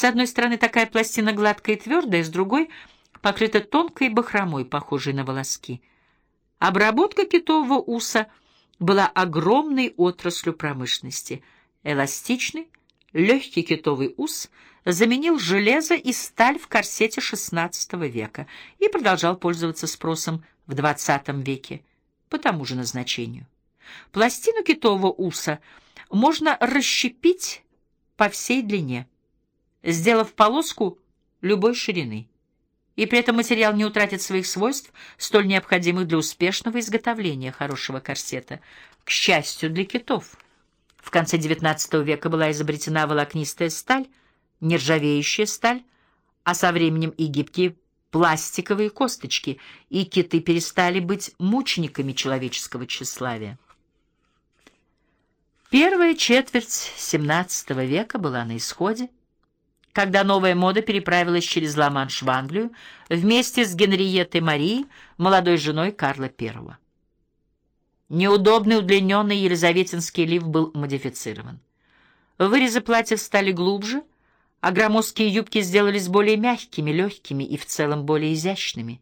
С одной стороны такая пластина гладкая и твердая, с другой покрыта тонкой бахромой, похожей на волоски. Обработка китового уса была огромной отраслью промышленности. Эластичный, легкий китовый ус заменил железо и сталь в корсете XVI века и продолжал пользоваться спросом в XX веке по тому же назначению. Пластину китового уса можно расщепить по всей длине, сделав полоску любой ширины. И при этом материал не утратит своих свойств, столь необходимых для успешного изготовления хорошего корсета. К счастью для китов. В конце XIX века была изобретена волокнистая сталь, нержавеющая сталь, а со временем и гибкие пластиковые косточки, и киты перестали быть мучениками человеческого тщеславия. Первая четверть XVII века была на исходе, когда новая мода переправилась через Ла-Манш в Англию вместе с Генриеттой Марией, молодой женой Карла I. Неудобный удлиненный елизаветинский лиф был модифицирован. Вырезы платьев стали глубже, а громоздкие юбки сделались более мягкими, легкими и в целом более изящными.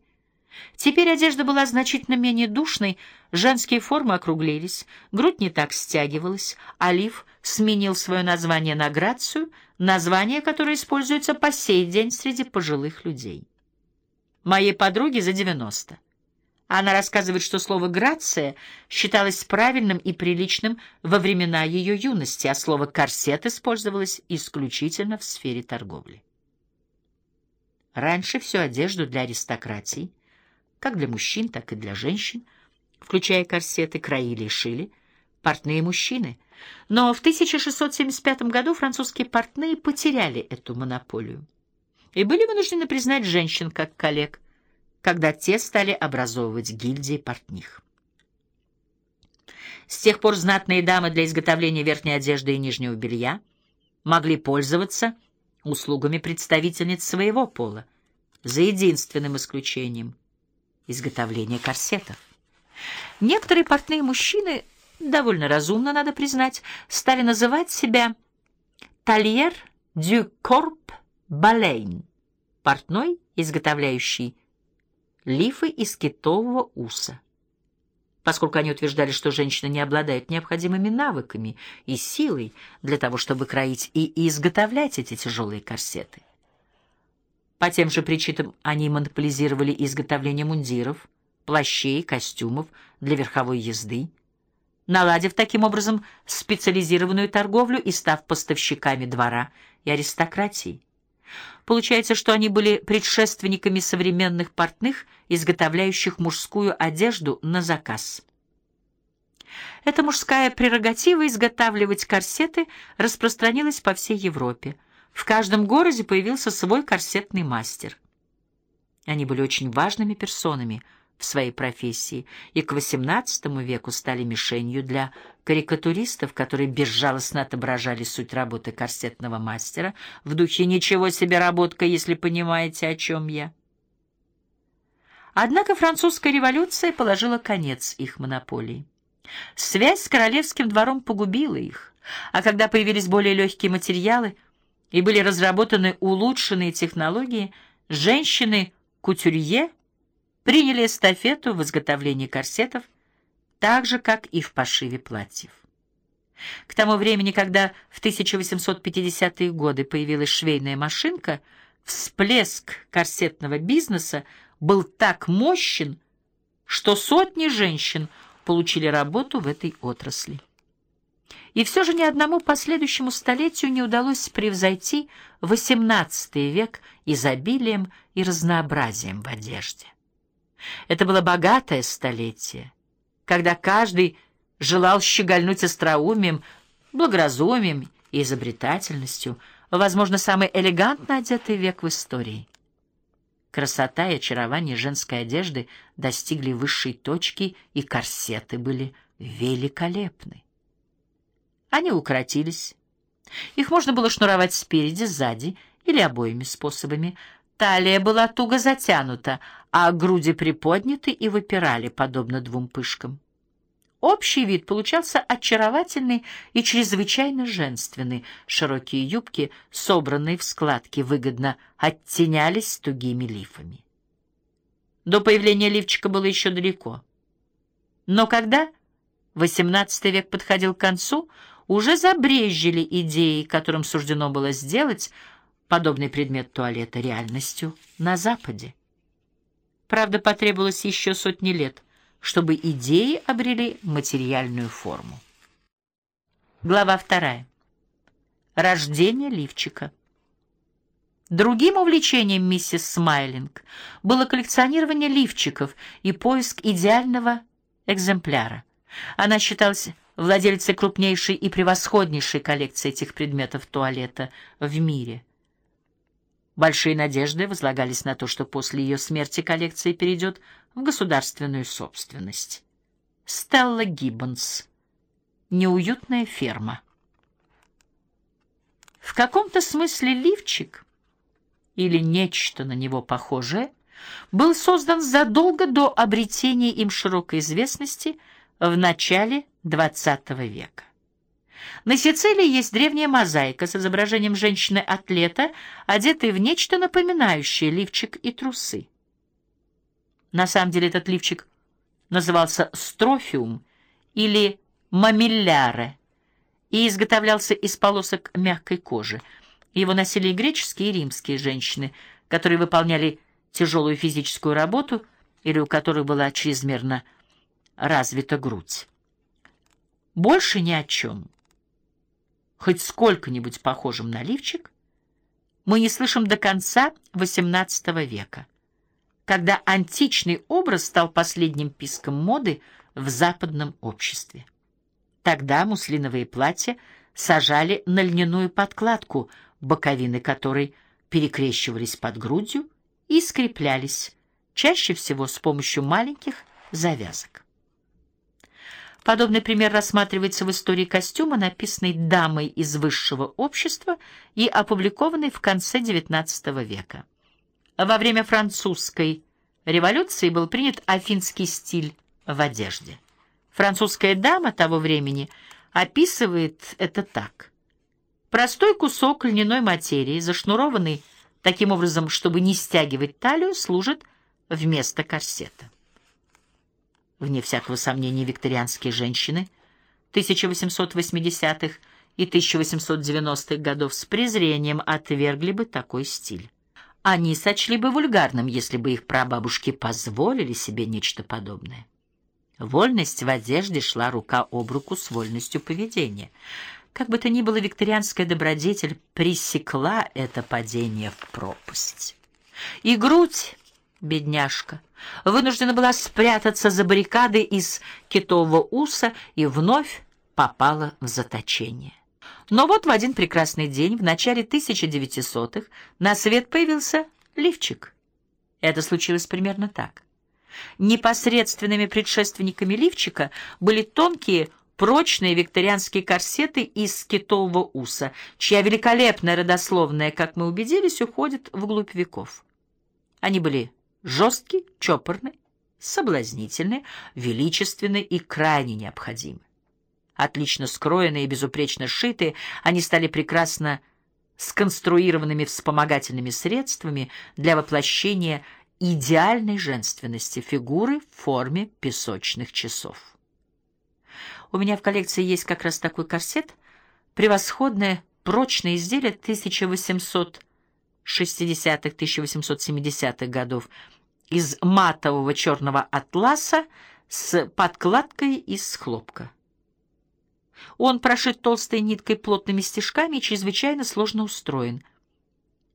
Теперь одежда была значительно менее душной, женские формы округлились, грудь не так стягивалась, лиф сменил свое название на грацию, название, которое используется по сей день среди пожилых людей. Моей подруге за 90. Она рассказывает, что слово «грация» считалось правильным и приличным во времена ее юности, а слово «корсет» использовалось исключительно в сфере торговли. Раньше всю одежду для аристократии, как для мужчин, так и для женщин, включая корсеты, краили и шили, портные мужчины. Но в 1675 году французские портные потеряли эту монополию и были вынуждены признать женщин как коллег – когда те стали образовывать гильдии портних. С тех пор знатные дамы для изготовления верхней одежды и нижнего белья могли пользоваться услугами представительниц своего пола, за единственным исключением — изготовления корсетов. Некоторые портные мужчины, довольно разумно, надо признать, стали называть себя «тальер дю корп балейн» — портной, изготовляющий лифы из китового уса. Поскольку они утверждали, что женщина не обладает необходимыми навыками и силой для того, чтобы кроить и изготовлять эти тяжелые корсеты. По тем же причинам они монополизировали изготовление мундиров, плащей, костюмов для верховой езды, наладив таким образом специализированную торговлю и став поставщиками двора и аристократии. Получается, что они были предшественниками современных портных, изготовляющих мужскую одежду на заказ. Эта мужская прерогатива изготавливать корсеты распространилась по всей Европе. В каждом городе появился свой корсетный мастер. Они были очень важными персонами – в своей профессии и к XVIII веку стали мишенью для карикатуристов, которые безжалостно отображали суть работы корсетного мастера в духе «Ничего себе работка, если понимаете, о чем я». Однако французская революция положила конец их монополии. Связь с королевским двором погубила их, а когда появились более легкие материалы и были разработаны улучшенные технологии, женщины-кутюрье приняли эстафету в изготовлении корсетов, так же, как и в пошиве платьев. К тому времени, когда в 1850-е годы появилась швейная машинка, всплеск корсетного бизнеса был так мощен, что сотни женщин получили работу в этой отрасли. И все же ни одному последующему столетию не удалось превзойти XVIII век изобилием и разнообразием в одежде. Это было богатое столетие, когда каждый желал щегольнуть остроумием, благоразумием и изобретательностью, возможно, самый элегантно одетый век в истории. Красота и очарование женской одежды достигли высшей точки, и корсеты были великолепны. Они укоротились. Их можно было шнуровать спереди, сзади или обоими способами, Талия была туго затянута, а груди приподняты и выпирали, подобно двум пышкам. Общий вид получался очаровательный и чрезвычайно женственный. Широкие юбки, собранные в складки, выгодно оттенялись тугими лифами. До появления лифчика было еще далеко. Но когда XVIII век подходил к концу, уже забрезжили идеи, которым суждено было сделать подобный предмет туалета реальностью на Западе. Правда, потребовалось еще сотни лет, чтобы идеи обрели материальную форму. Глава вторая. Рождение лифчика. Другим увлечением миссис Смайлинг было коллекционирование лифчиков и поиск идеального экземпляра. Она считалась владельцей крупнейшей и превосходнейшей коллекции этих предметов туалета в мире. Большие надежды возлагались на то, что после ее смерти коллекция перейдет в государственную собственность. Стелла Гиббонс. Неуютная ферма. В каком-то смысле лифчик или нечто на него похожее был создан задолго до обретения им широкой известности в начале XX века. На Сицилии есть древняя мозаика с изображением женщины-атлета, одетой в нечто напоминающее лифчик и трусы. На самом деле этот лифчик назывался строфиум или мамилляре и изготовлялся из полосок мягкой кожи. Его носили и греческие, и римские женщины, которые выполняли тяжелую физическую работу или у которых была чрезмерно развита грудь. Больше ни о чем хоть сколько-нибудь похожим на лифчик, мы не слышим до конца XVIII века, когда античный образ стал последним писком моды в западном обществе. Тогда муслиновые платья сажали на льняную подкладку, боковины которой перекрещивались под грудью и скреплялись, чаще всего с помощью маленьких завязок. Подобный пример рассматривается в истории костюма, написанной дамой из высшего общества и опубликованной в конце XIX века. Во время французской революции был принят афинский стиль в одежде. Французская дама того времени описывает это так: простой кусок льняной материи, зашнурованный таким образом, чтобы не стягивать талию, служит вместо корсета. Вне всякого сомнения, викторианские женщины 1880-х и 1890-х годов с презрением отвергли бы такой стиль. Они сочли бы вульгарным, если бы их прабабушки позволили себе нечто подобное. Вольность в одежде шла рука об руку с вольностью поведения. Как бы то ни было, викторианская добродетель пресекла это падение в пропасть. И грудь бедняжка, вынуждена была спрятаться за баррикады из китового уса и вновь попала в заточение. Но вот в один прекрасный день в начале 1900-х на свет появился лифчик. Это случилось примерно так. Непосредственными предшественниками лифчика были тонкие прочные викторианские корсеты из китового уса, чья великолепная родословная, как мы убедились, уходит вглубь веков. Они были жесткий, чопорный, соблазнительный, величественный и крайне необходимый. Отлично скроенные и безупречно сшитые, они стали прекрасно сконструированными вспомогательными средствами для воплощения идеальной женственности фигуры в форме песочных часов. У меня в коллекции есть как раз такой корсет, превосходное прочное изделие 1800 60-1870-х годов из матового черного атласа с подкладкой из хлопка. Он прошит толстой ниткой плотными стежками и чрезвычайно сложно устроен.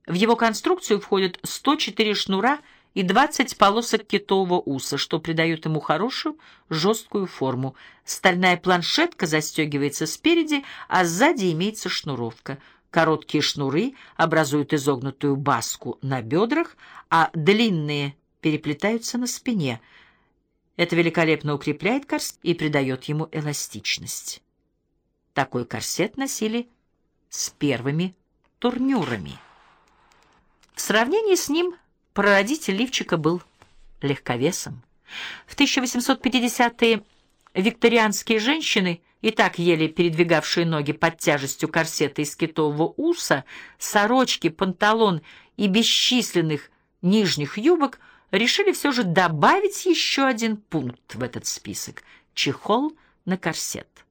В его конструкцию входят 104 шнура и 20 полосок китового уса, что придает ему хорошую жесткую форму. Стальная планшетка застегивается спереди, а сзади имеется шнуровка. Короткие шнуры образуют изогнутую баску на бедрах, а длинные переплетаются на спине. Это великолепно укрепляет корсет и придает ему эластичность. Такой корсет носили с первыми турнюрами. В сравнении с ним прародитель лифчика был легковесом. В 1850-е Викторианские женщины, и так еле передвигавшие ноги под тяжестью корсета из китового уса, сорочки, панталон и бесчисленных нижних юбок, решили все же добавить еще один пункт в этот список — чехол на корсет.